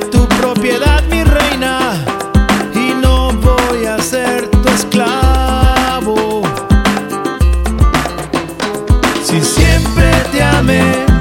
tu propiedad, mi reina, y no voy a ser tu esclavo. Si siempre te amé.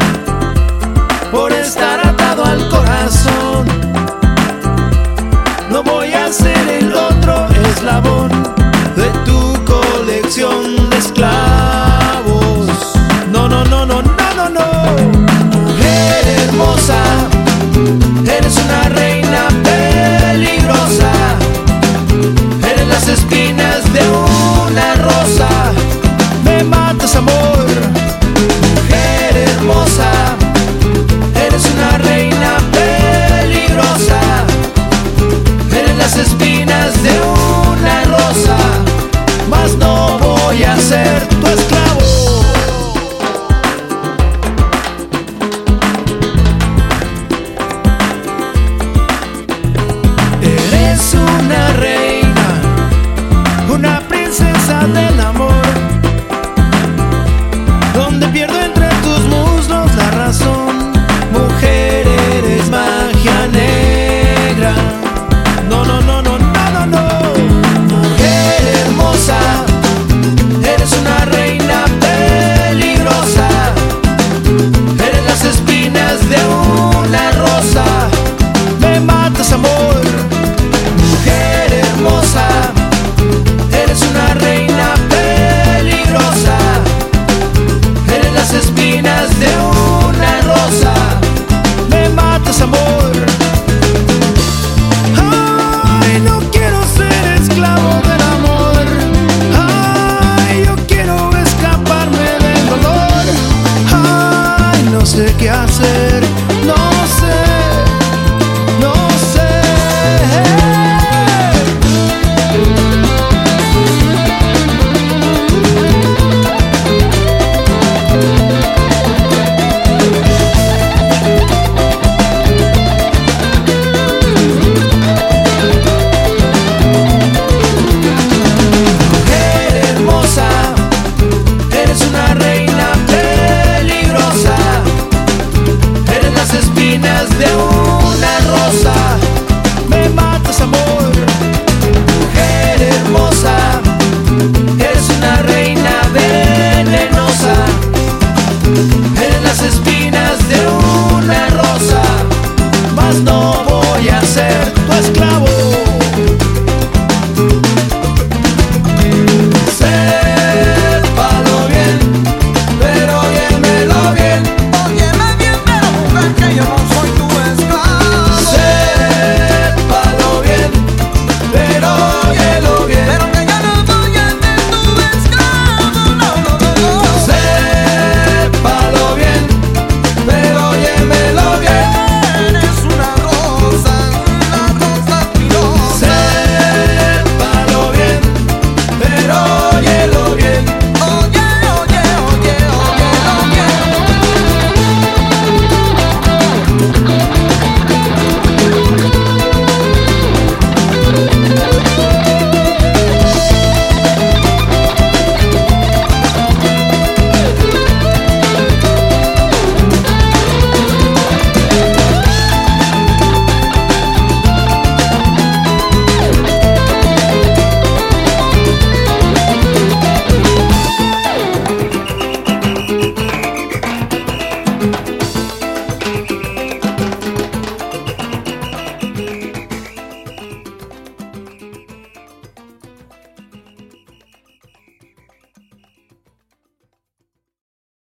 qué hacer. clavo.